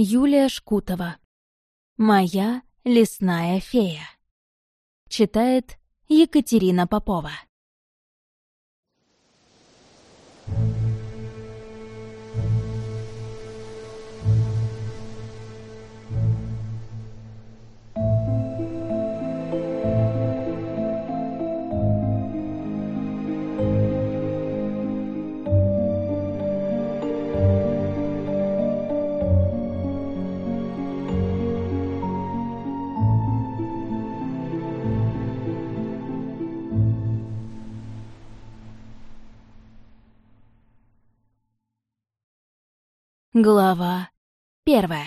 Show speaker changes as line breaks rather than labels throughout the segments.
Юлия Шкутова. «Моя лесная фея». Читает Екатерина Попова. Глава первая.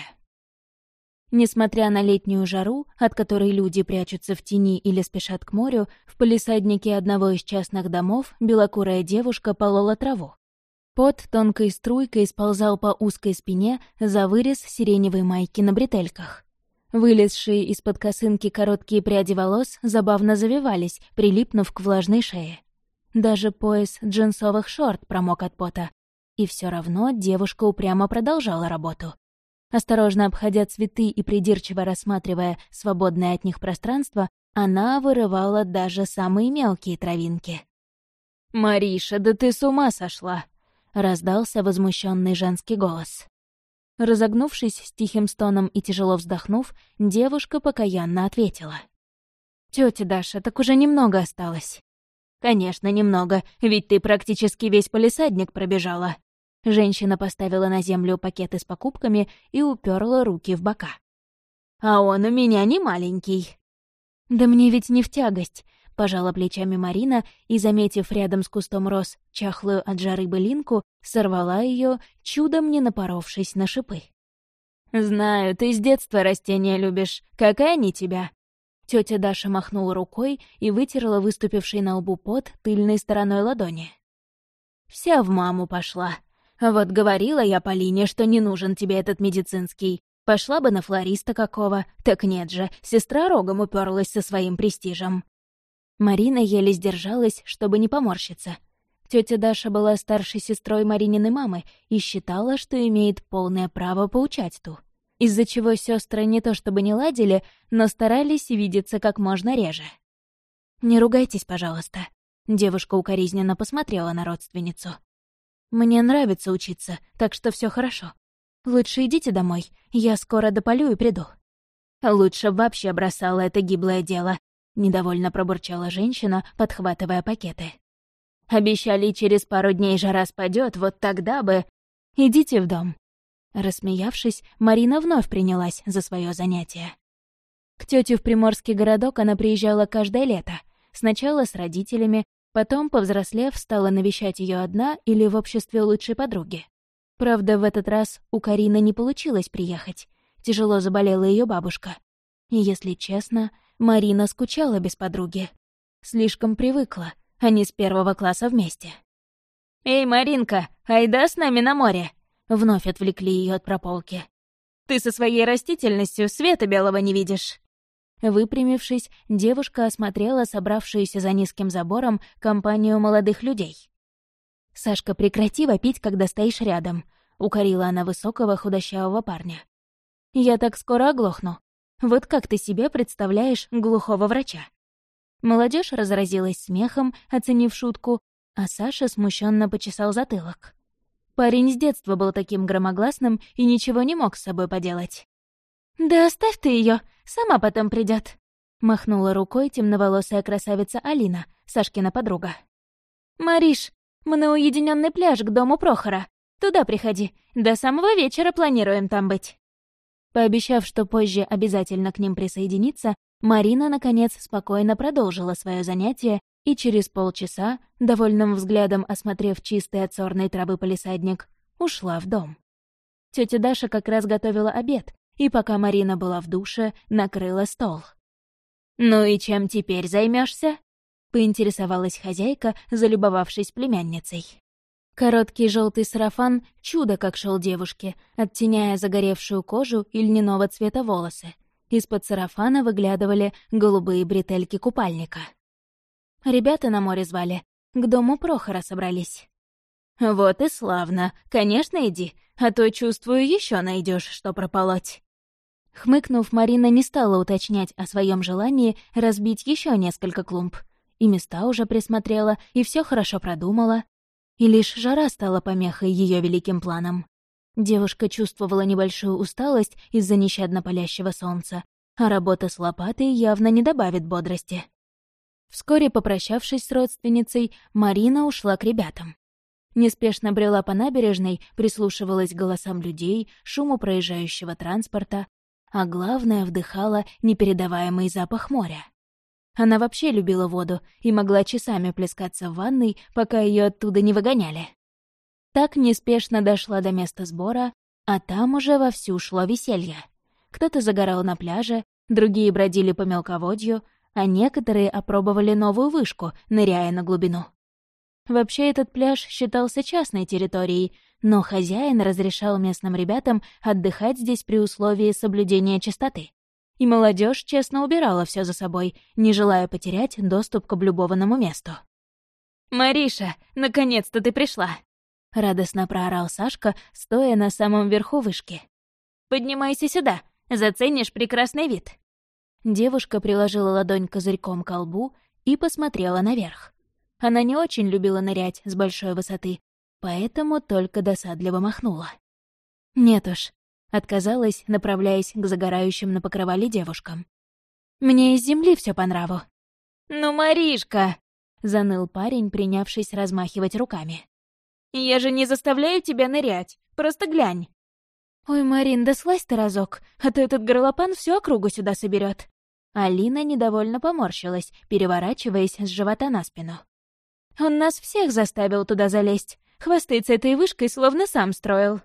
Несмотря на летнюю жару, от которой люди прячутся в тени или спешат к морю, в палисаднике одного из частных домов белокурая девушка полола траву. Пот тонкой струйкой сползал по узкой спине за вырез сиреневой майки на бретельках. Вылезшие из-под косынки короткие пряди волос забавно завивались, прилипнув к влажной шее. Даже пояс джинсовых шорт промок от пота, и все равно девушка упрямо продолжала работу. Осторожно обходя цветы и придирчиво рассматривая свободное от них пространство, она вырывала даже самые мелкие травинки. «Мариша, да ты с ума сошла!» — раздался возмущенный женский голос. Разогнувшись с тихим стоном и тяжело вздохнув, девушка покаянно ответила. «Тётя Даша, так уже немного осталось». «Конечно, немного, ведь ты практически весь полисадник пробежала». Женщина поставила на землю пакеты с покупками и уперла руки в бока. «А он у меня не маленький». «Да мне ведь не в тягость», — пожала плечами Марина и, заметив рядом с кустом роз чахлую от жары былинку, сорвала ее, чудом не напоровшись на шипы. «Знаю, ты с детства растения любишь. Какая они тебя?» Тетя Даша махнула рукой и вытерла выступивший на лбу пот тыльной стороной ладони. «Вся в маму пошла. Вот говорила я Полине, что не нужен тебе этот медицинский. Пошла бы на флориста какого. Так нет же, сестра рогом уперлась со своим престижем». Марина еле сдержалась, чтобы не поморщиться. Тетя Даша была старшей сестрой Марининой мамы и считала, что имеет полное право поучать ту из-за чего сестры не то чтобы не ладили, но старались видеться как можно реже. «Не ругайтесь, пожалуйста», — девушка укоризненно посмотрела на родственницу. «Мне нравится учиться, так что все хорошо. Лучше идите домой, я скоро дополю и приду». «Лучше вообще бросала это гиблое дело», — недовольно пробурчала женщина, подхватывая пакеты. «Обещали, через пару дней жара спадет, вот тогда бы...» «Идите в дом», Рассмеявшись, Марина вновь принялась за свое занятие. К тете в приморский городок она приезжала каждое лето. Сначала с родителями, потом, повзрослев, стала навещать ее одна или в обществе лучшей подруги. Правда, в этот раз у Карины не получилось приехать. Тяжело заболела ее бабушка. И, если честно, Марина скучала без подруги. Слишком привыкла, они с первого класса вместе. «Эй, Маринка, айда с нами на море!» Вновь отвлекли ее от прополки. «Ты со своей растительностью света белого не видишь!» Выпрямившись, девушка осмотрела собравшуюся за низким забором компанию молодых людей. «Сашка, прекрати вопить, когда стоишь рядом», — укорила она высокого худощавого парня. «Я так скоро оглохну. Вот как ты себе представляешь глухого врача?» Молодежь разразилась смехом, оценив шутку, а Саша смущенно почесал затылок. Парень с детства был таким громогласным и ничего не мог с собой поделать. «Да оставь ты ее, сама потом придет. махнула рукой темноволосая красавица Алина, Сашкина подруга. «Мариш, мы на уединенный пляж к дому Прохора. Туда приходи, до самого вечера планируем там быть». Пообещав, что позже обязательно к ним присоединиться, Марина, наконец, спокойно продолжила свое занятие и через полчаса, довольным взглядом осмотрев чистый от сорной травы полисадник, ушла в дом. Тетя Даша как раз готовила обед, и пока Марина была в душе, накрыла стол. «Ну и чем теперь займешься? поинтересовалась хозяйка, залюбовавшись племянницей. Короткий желтый сарафан чудо как шел девушке, оттеняя загоревшую кожу и льняного цвета волосы. Из-под сарафана выглядывали голубые бретельки купальника. Ребята на море звали. К дому Прохора собрались. «Вот и славно. Конечно, иди. а то, чувствую, еще найдешь, что прополоть». Хмыкнув, Марина не стала уточнять о своем желании разбить еще несколько клумб. И места уже присмотрела, и все хорошо продумала. И лишь жара стала помехой ее великим планам. Девушка чувствовала небольшую усталость из-за нещадно палящего солнца, а работа с лопатой явно не добавит бодрости. Вскоре, попрощавшись с родственницей, Марина ушла к ребятам. Неспешно брела по набережной, прислушивалась к голосам людей, шуму проезжающего транспорта, а главное, вдыхала непередаваемый запах моря. Она вообще любила воду и могла часами плескаться в ванной, пока ее оттуда не выгоняли. Так неспешно дошла до места сбора, а там уже вовсю шло веселье. Кто-то загорал на пляже, другие бродили по мелководью, а некоторые опробовали новую вышку, ныряя на глубину. Вообще этот пляж считался частной территорией, но хозяин разрешал местным ребятам отдыхать здесь при условии соблюдения чистоты. И молодежь честно убирала все за собой, не желая потерять доступ к облюбованному месту. «Мариша, наконец-то ты пришла!» — радостно проорал Сашка, стоя на самом верху вышки. «Поднимайся сюда, заценишь прекрасный вид!» Девушка приложила ладонь козырьком к колбу и посмотрела наверх. Она не очень любила нырять с большой высоты, поэтому только досадливо махнула. «Нет уж», — отказалась, направляясь к загорающим на покрывале девушкам. «Мне из земли все по нраву». «Ну, Маришка!» — заныл парень, принявшись размахивать руками. «Я же не заставляю тебя нырять, просто глянь». «Ой, Марин, да слазь ты разок, а то этот горлопан всю округу сюда соберет. Алина недовольно поморщилась, переворачиваясь с живота на спину. «Он нас всех заставил туда залезть. Хвастается этой вышкой, словно сам строил».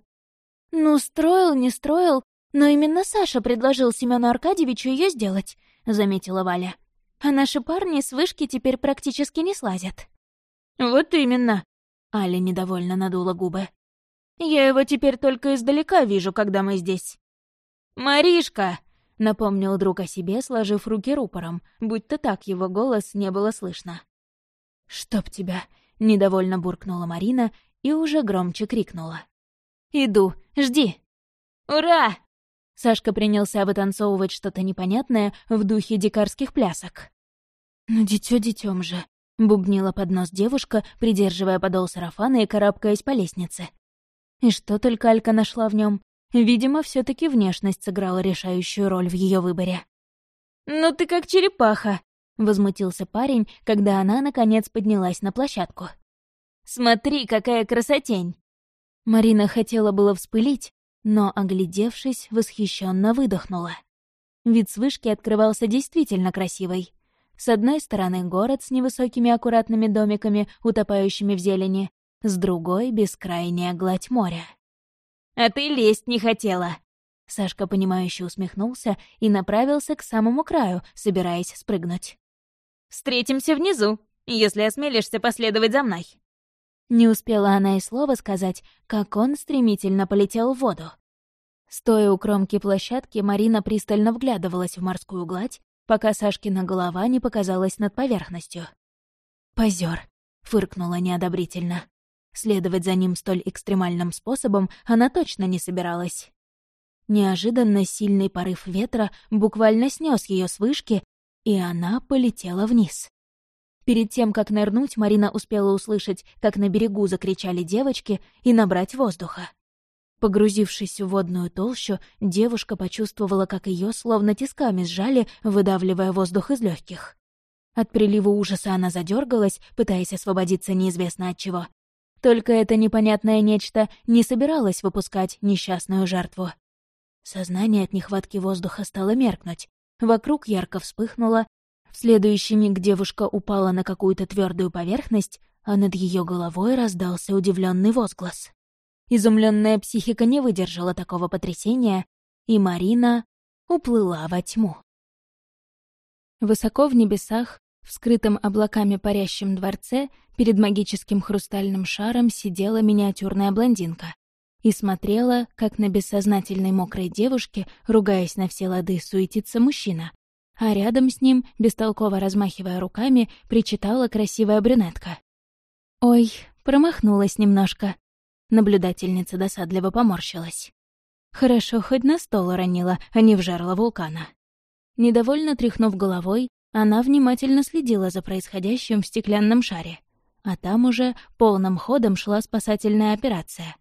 «Ну, строил, не строил, но именно Саша предложил Семену Аркадьевичу ее сделать», — заметила Валя. «А наши парни с вышки теперь практически не слазят». «Вот именно», — Аля недовольно надула губы. «Я его теперь только издалека вижу, когда мы здесь». «Маришка!» — напомнил друг о себе, сложив руки рупором, будто так его голос не было слышно. «Чтоб тебя!» — недовольно буркнула Марина и уже громче крикнула. «Иду, жди!» «Ура!» Сашка принялся вытанцовывать что-то непонятное в духе дикарских плясок. «Ну, дитё детём же!» — бубнила под нос девушка, придерживая подол сарафана и карабкаясь по лестнице. И что только Алька нашла в нем? Видимо, все таки внешность сыграла решающую роль в ее выборе. «Ну ты как черепаха!» — возмутился парень, когда она, наконец, поднялась на площадку. «Смотри, какая красотень!» Марина хотела было вспылить, но, оглядевшись, восхищенно выдохнула. Вид с вышки открывался действительно красивый. С одной стороны город с невысокими аккуратными домиками, утопающими в зелени, с другой — бескрайняя гладь моря. А ты лезть не хотела!» Сашка, понимающе усмехнулся и направился к самому краю, собираясь спрыгнуть. «Встретимся внизу, если осмелишься последовать за мной». Не успела она и слова сказать, как он стремительно полетел в воду. Стоя у кромки площадки, Марина пристально вглядывалась в морскую гладь, пока Сашкина голова не показалась над поверхностью. «Позёр», — фыркнула неодобрительно. Следовать за ним столь экстремальным способом она точно не собиралась. Неожиданно сильный порыв ветра буквально снес ее с вышки, и она полетела вниз. Перед тем, как нырнуть, Марина успела услышать, как на берегу закричали девочки, и набрать воздуха. Погрузившись в водную толщу, девушка почувствовала, как ее словно тисками сжали, выдавливая воздух из легких. От прилива ужаса она задергалась, пытаясь освободиться неизвестно от чего, только это непонятное нечто не собиралось выпускать несчастную жертву. Сознание от нехватки воздуха стало меркнуть. Вокруг ярко вспыхнуло. В следующий миг девушка упала на какую-то твердую поверхность, а над ее головой раздался удивленный возглас. Изумленная психика не выдержала такого потрясения, и Марина уплыла во тьму. Высоко в небесах в скрытом облаками парящем дворце перед магическим хрустальным шаром сидела миниатюрная блондинка и смотрела, как на бессознательной мокрой девушке, ругаясь на все лады, суетится мужчина, а рядом с ним, бестолково размахивая руками, причитала красивая брюнетка. «Ой, промахнулась немножко», Наблюдательница досадливо поморщилась. Хорошо, хоть на стол уронила, а не в жерло вулкана. Недовольно тряхнув головой, она внимательно следила за происходящим в стеклянном шаре. А там уже полным ходом шла спасательная операция.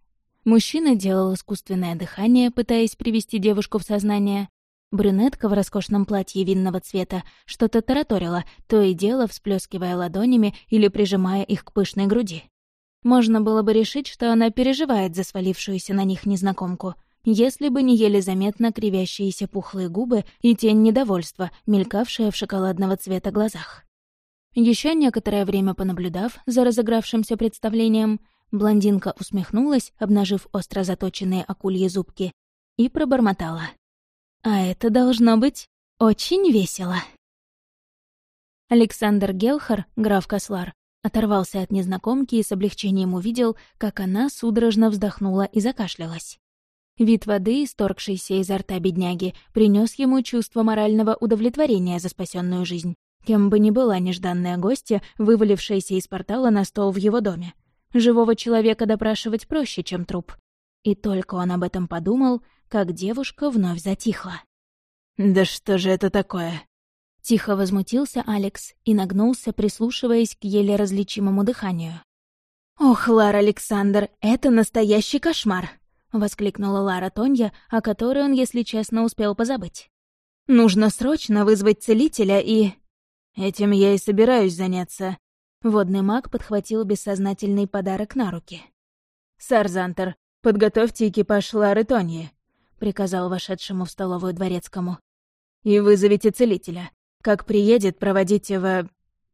Мужчина делал искусственное дыхание, пытаясь привести девушку в сознание. Брюнетка в роскошном платье винного цвета что-то тараторила, то и дело всплескивая ладонями или прижимая их к пышной груди. Можно было бы решить, что она переживает за свалившуюся на них незнакомку — если бы не еле заметно кривящиеся пухлые губы и тень недовольства, мелькавшая в шоколадного цвета глазах. Еще некоторое время понаблюдав за разыгравшимся представлением, блондинка усмехнулась, обнажив остро заточенные акульи зубки, и пробормотала. «А это должно быть очень весело». Александр Гелхар, граф Кослар, оторвался от незнакомки и с облегчением увидел, как она судорожно вздохнула и закашлялась. Вид воды, исторгшийся изо рта бедняги, принес ему чувство морального удовлетворения за спасенную жизнь. Кем бы ни была нежданная гостья, вывалившаяся из портала на стол в его доме. Живого человека допрашивать проще, чем труп. И только он об этом подумал, как девушка вновь затихла.
«Да что же это такое?»
Тихо возмутился Алекс и нагнулся, прислушиваясь к еле различимому дыханию. «Ох, Лар Александр, это настоящий кошмар!» — воскликнула Лара Тонья, о которой он, если честно, успел позабыть. «Нужно срочно вызвать целителя и...»
«Этим я и собираюсь заняться».
Водный маг подхватил бессознательный подарок на руки.
«Сарзантер, подготовьте экипаж Лары Тоньи», — приказал вошедшему в столовую дворецкому. «И вызовите целителя. Как приедет, проводите в...»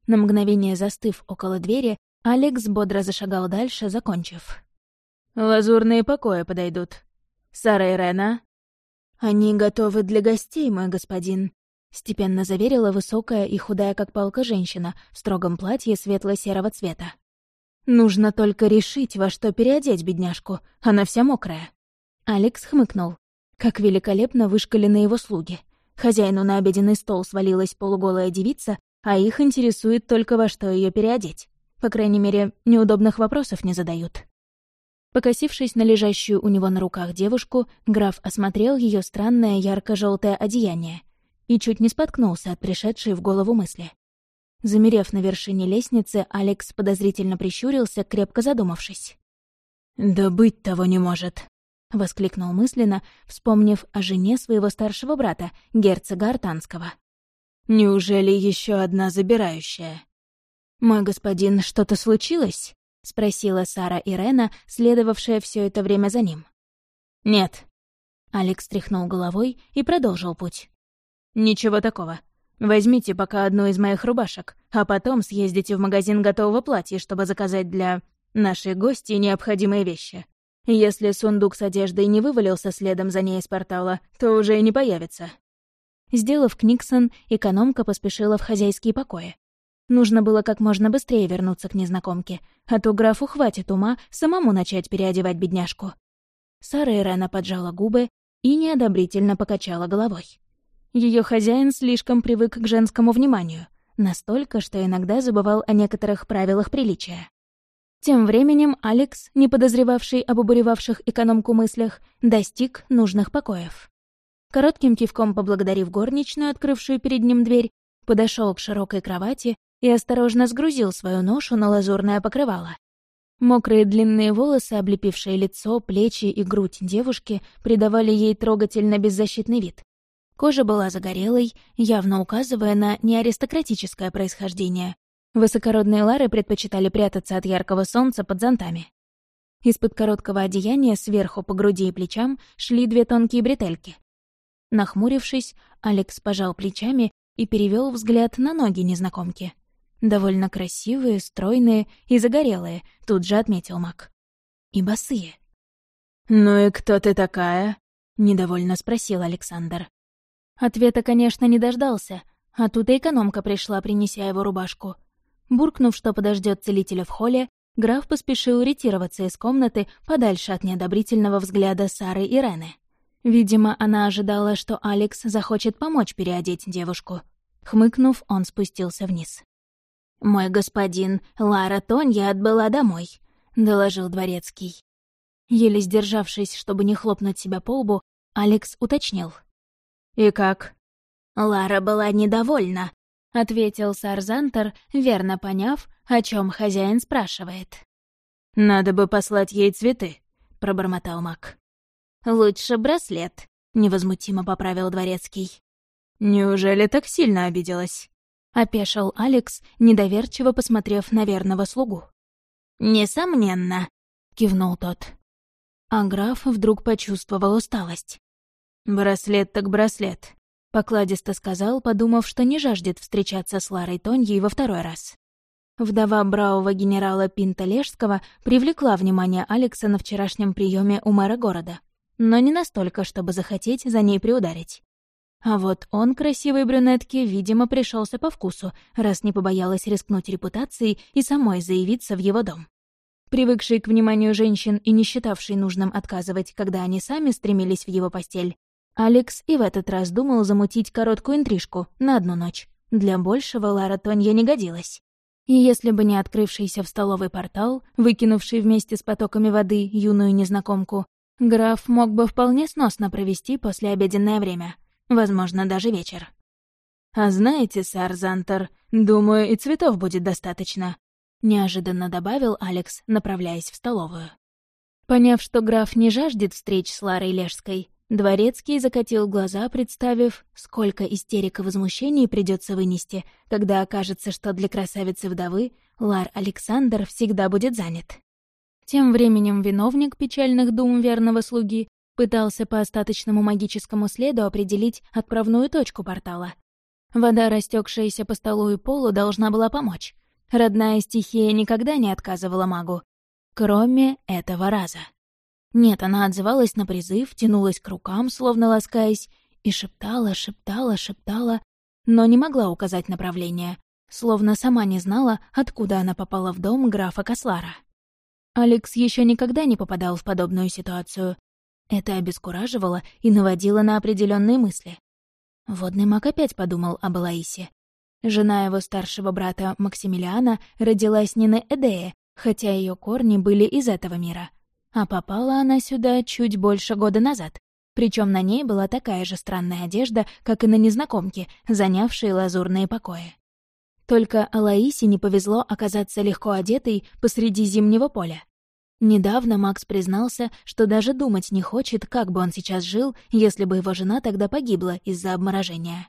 На мгновение застыв около двери, Алекс бодро зашагал дальше, закончив.
Лазурные покои подойдут. Сара и Рена?»
«Они готовы для гостей, мой господин», — степенно заверила высокая и худая, как палка, женщина в строгом платье светло-серого цвета. «Нужно только решить, во что переодеть бедняжку. Она вся мокрая». Алекс хмыкнул. Как великолепно вышкалены его слуги. Хозяину на обеденный стол свалилась полуголая девица, а их интересует только во что ее переодеть. По крайней мере, неудобных вопросов не задают. Покосившись на лежащую у него на руках девушку, граф осмотрел ее странное ярко-желтое одеяние и чуть не споткнулся от пришедшей в голову мысли. Замерев на вершине лестницы, Алекс подозрительно прищурился, крепко задумавшись.
«Да быть того не может», — воскликнул мысленно, вспомнив о жене своего старшего брата, герцога Артанского. «Неужели еще одна забирающая?»
«Мой господин, что-то случилось?» — спросила Сара Ирена, следовавшая все это время за ним.
«Нет».
Алекс тряхнул головой и продолжил путь.
«Ничего такого. Возьмите пока одну из моих рубашек, а потом съездите в магазин готового платья, чтобы заказать для нашей гости необходимые вещи. Если сундук с одеждой не вывалился следом за ней из портала, то уже и не появится».
Сделав Книксон, экономка поспешила в хозяйские покои. Нужно было как можно быстрее вернуться к незнакомке, а то графу хватит ума самому начать переодевать бедняжку. Сара Ирена поджала губы и неодобрительно покачала головой. Ее хозяин слишком привык к женскому вниманию, настолько, что иногда забывал о некоторых правилах приличия. Тем временем Алекс, не подозревавший об обуревавших экономку мыслях, достиг нужных покоев. Коротким кивком поблагодарив горничную, открывшую перед ним дверь, подошел к широкой кровати и осторожно сгрузил свою ношу на лазурное покрывало. Мокрые длинные волосы, облепившие лицо, плечи и грудь девушки, придавали ей трогательно беззащитный вид. Кожа была загорелой, явно указывая на неаристократическое происхождение. Высокородные лары предпочитали прятаться от яркого солнца под зонтами. Из-под короткого одеяния сверху по груди и плечам шли две тонкие бретельки. Нахмурившись, Алекс пожал плечами и перевел взгляд на ноги незнакомки. Довольно красивые, стройные и загорелые, тут же отметил Мак. И босые.
«Ну и кто ты такая?» — недовольно спросил Александр.
Ответа, конечно, не дождался, а тут и экономка пришла, принеся его рубашку. Буркнув, что подождет целителя в холле, граф поспешил ретироваться из комнаты подальше от неодобрительного взгляда Сары и Рены. Видимо, она ожидала, что Алекс захочет помочь переодеть девушку. Хмыкнув, он спустился вниз. «Мой господин, Лара Тонья отбыла домой», — доложил дворецкий. Еле сдержавшись, чтобы не хлопнуть себя по лбу, Алекс уточнил.
«И как?»
Лара была недовольна, — ответил Сарзантер, верно поняв, о чем хозяин спрашивает.
«Надо бы послать ей цветы», — пробормотал маг.
«Лучше браслет», — невозмутимо поправил дворецкий.
«Неужели так сильно обиделась?»
— опешил Алекс, недоверчиво посмотрев на верного слугу. «Несомненно», — кивнул тот. А граф вдруг почувствовал усталость.
«Браслет так браслет. Покладисто сказал, подумав, что не жаждет встречаться с Ларой Тоньей во второй раз. Вдова бравого генерала Пинта Лежского привлекла внимание Алекса на вчерашнем приеме у мэра города, но не настолько, чтобы захотеть за ней приударить. А вот он, красивой брюнетке, видимо, пришелся по вкусу, раз не побоялась рискнуть репутацией и самой заявиться в его дом. Привыкший к вниманию женщин и не считавший нужным отказывать, когда они сами стремились в его постель, Алекс и в этот раз думал замутить короткую интрижку на одну ночь. Для большего Лара Тонья не годилась. И если бы не открывшийся в столовый портал, выкинувший вместе с потоками воды юную незнакомку, граф мог бы вполне сносно провести послеобеденное время, возможно, даже вечер. «А знаете, сэр Зантер, думаю, и цветов будет достаточно», — неожиданно добавил Алекс, направляясь в столовую. Поняв, что граф не жаждет встреч с Ларой Лежской, Дворецкий закатил глаза, представив, сколько истерик и возмущений придется вынести, когда окажется, что для красавицы-вдовы Лар Александр всегда будет занят. Тем временем виновник печальных дум верного слуги пытался по остаточному магическому следу определить отправную точку портала. Вода, растекшаяся по столу и полу, должна была помочь. Родная стихия никогда не отказывала магу. Кроме этого раза. Нет, она отзывалась на призыв, тянулась к рукам, словно ласкаясь, и шептала, шептала, шептала, но не могла указать направление, словно сама не знала, откуда она попала в дом графа Кослара. Алекс еще никогда не попадал в подобную ситуацию. Это обескураживало и наводило на определенные мысли. Водный маг опять подумал об Элаисе. Жена его старшего брата Максимилиана родилась не на Эдее, хотя ее корни были из этого мира — а попала она сюда чуть больше года назад. Причем на ней была такая же странная одежда, как и на незнакомке, занявшей лазурные покои. Только Алаисе не повезло оказаться легко одетой посреди зимнего поля. Недавно Макс признался, что даже думать не хочет, как бы он сейчас жил, если бы его жена тогда погибла из-за обморожения.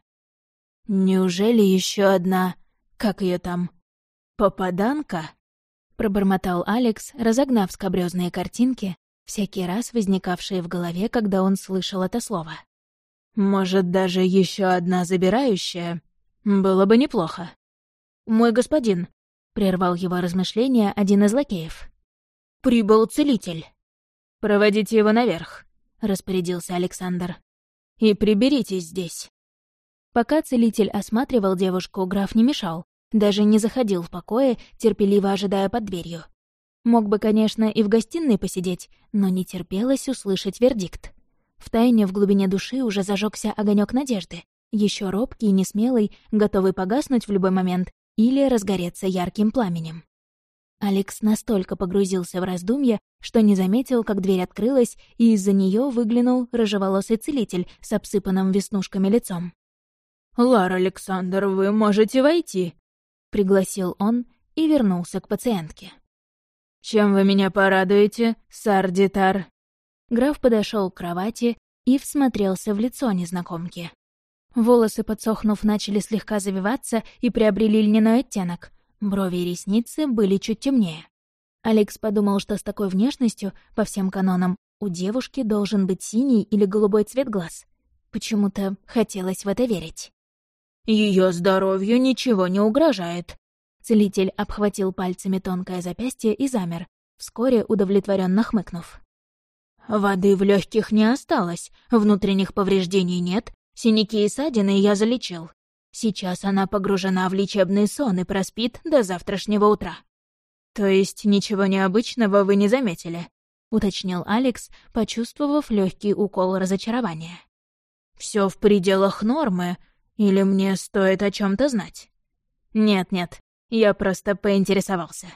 «Неужели еще одна... как ее там... попаданка?» — пробормотал Алекс, разогнав скобрёзные картинки, всякий раз возникавшие в голове, когда он слышал это слово. «Может, даже еще одна забирающая? Было бы неплохо». «Мой господин», — прервал его размышления один из лакеев. «Прибыл целитель». «Проводите его наверх», — распорядился Александр. «И приберитесь здесь». Пока целитель осматривал девушку, граф не мешал, даже не заходил в покое, терпеливо ожидая под дверью. Мог бы, конечно, и в гостиной посидеть, но не терпелось услышать вердикт. В тайне в глубине души уже зажегся огонек надежды, еще робкий и несмелый, готовый погаснуть в любой момент или разгореться ярким пламенем. Алекс настолько погрузился в раздумья, что не заметил, как дверь открылась, и из-за нее выглянул рыжеволосый целитель с обсыпанным веснушками лицом. «Лар Александр, вы можете войти», пригласил он и вернулся к пациентке. «Чем вы меня порадуете, Сардитар?» Граф подошел к кровати и всмотрелся в лицо незнакомки. Волосы, подсохнув, начали слегка завиваться и приобрели льняной оттенок. Брови и ресницы были чуть темнее. Алекс подумал, что с такой внешностью, по всем канонам, у девушки должен быть синий или голубой цвет глаз. Почему-то хотелось в это верить. Ее здоровью ничего не угрожает». Целитель обхватил пальцами тонкое запястье и замер, вскоре удовлетворенно хмыкнув. «Воды в легких не осталось, внутренних повреждений нет, синяки и ссадины я залечил. Сейчас она погружена в лечебный сон и проспит до завтрашнего утра». «То есть ничего необычного вы не заметили?» — уточнил Алекс, почувствовав легкий укол разочарования. Все в пределах нормы, или мне стоит о чем то знать? Нет-нет, я просто поинтересовался.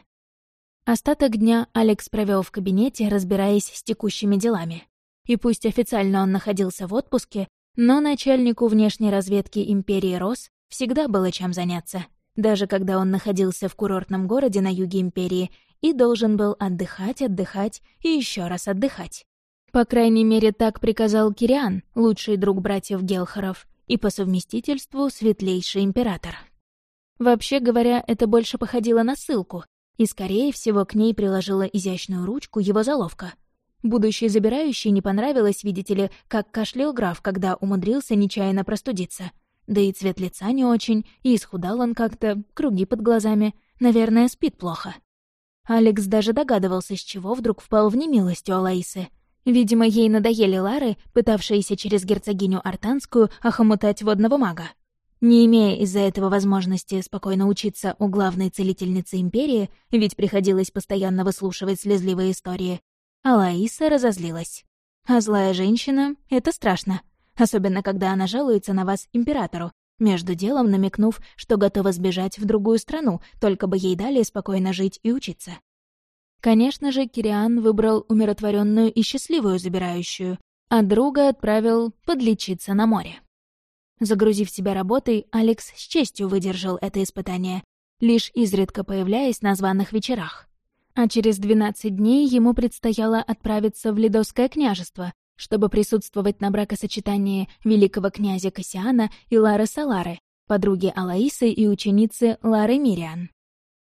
Остаток дня Алекс провел в кабинете, разбираясь с текущими делами. И пусть официально он находился в отпуске, но начальнику внешней разведки Империи Рос всегда было чем заняться, даже когда он находился в курортном городе на юге Империи и должен был отдыхать, отдыхать и еще раз отдыхать. По крайней мере, так приказал Кириан, лучший друг братьев Гелхаров, и по совместительству светлейший император. Вообще говоря, это больше походило на ссылку, и, скорее всего, к ней приложила изящную ручку его заловка — Будущий забирающий не понравилось, видите ли, как кашлял граф, когда умудрился нечаянно простудиться. Да и цвет лица не очень, и исхудал он как-то, круги под глазами. Наверное, спит плохо. Алекс даже догадывался, с чего вдруг впал в немилость у Алаисы. Видимо, ей надоели Лары, пытавшиеся через герцогиню Артанскую охомутать водного мага. Не имея из-за этого возможности спокойно учиться у главной целительницы Империи, ведь приходилось постоянно выслушивать слезливые истории, а Лаиса разозлилась. А злая женщина — это страшно. Особенно, когда она жалуется на вас императору, между делом намекнув, что готова сбежать в другую страну, только бы ей дали спокойно жить и учиться. Конечно же, Кириан выбрал умиротворенную и счастливую забирающую, а друга отправил подлечиться на море. Загрузив себя работой, Алекс с честью выдержал это испытание, лишь изредка появляясь на званых вечерах а через 12 дней ему предстояло отправиться в Лидовское княжество, чтобы присутствовать на бракосочетании великого князя Кассиана и Лары Салары, подруги Алаисы и ученицы Лары Мириан.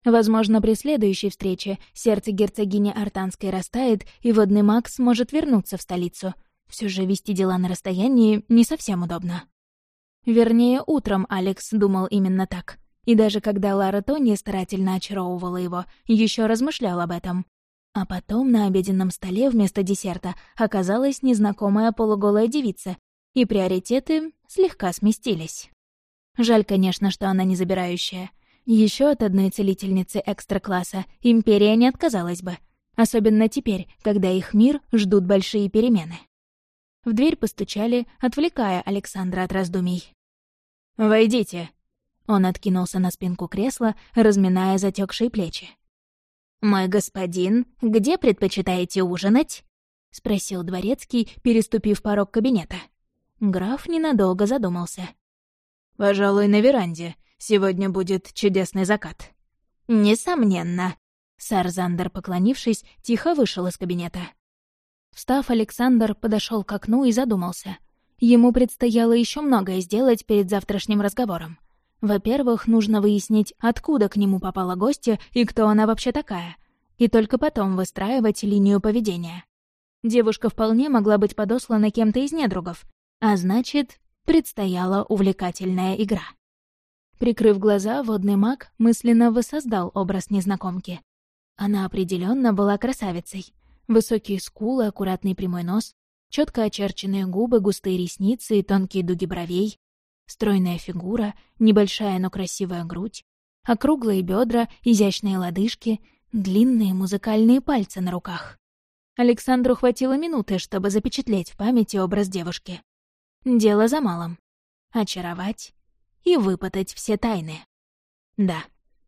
Возможно, при следующей встрече сердце герцогини Артанской растает, и водный маг сможет вернуться в столицу. Все же вести дела на расстоянии не совсем удобно. Вернее, утром Алекс думал именно так. И даже когда Лара Тони старательно очаровывала его, еще размышлял об этом. А потом на обеденном столе вместо десерта оказалась незнакомая полуголая девица, и приоритеты слегка сместились. Жаль, конечно, что она не забирающая. Еще от одной целительницы экстра-класса Империя не отказалась бы. Особенно теперь, когда их мир ждут большие перемены. В дверь постучали, отвлекая Александра от раздумий. «Войдите», он откинулся на спинку кресла, разминая затекшие плечи. «Мой господин, где предпочитаете ужинать?» — спросил дворецкий, переступив порог кабинета. Граф ненадолго задумался. «Пожалуй, на веранде. Сегодня будет чудесный закат». «Несомненно». Сарзандер, поклонившись, тихо вышел из кабинета. Встав, Александр подошел к окну и задумался. Ему предстояло еще многое сделать перед завтрашним разговором. Во-первых, нужно выяснить, откуда к нему попала гостья и кто она вообще такая, и только потом выстраивать линию поведения. Девушка вполне могла быть подослана кем-то из недругов, а значит, предстояла увлекательная игра. Прикрыв глаза, водный маг мысленно воссоздал образ незнакомки. Она определенно была красавицей. Высокие скулы, аккуратный прямой нос, четко очерченные губы, густые ресницы и тонкие дуги бровей, Стройная фигура, небольшая, но красивая грудь, округлые бедра, изящные лодыжки, длинные музыкальные пальцы на руках. Александру хватило минуты, чтобы запечатлеть в памяти образ девушки. Дело за малым. Очаровать и выпытать все тайны. Да,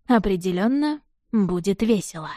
определенно будет весело.